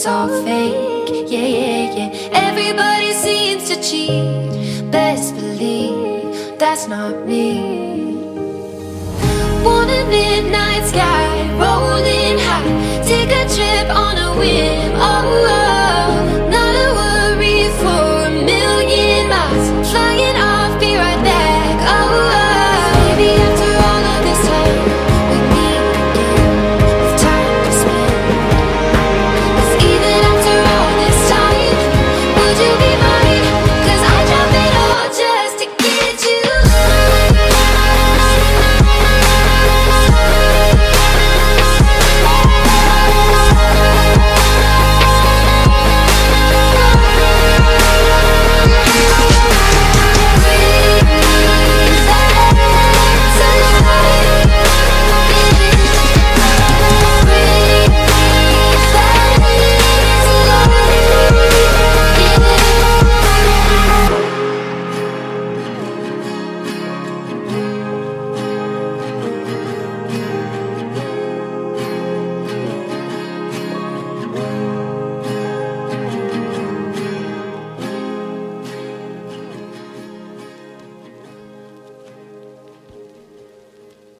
it's all fake. Yeah, yeah, yeah. Everybody seems to cheat. Best believe that's not me. Want a midnight sky, rolling high. Take a trip on a whim. Oh. oh.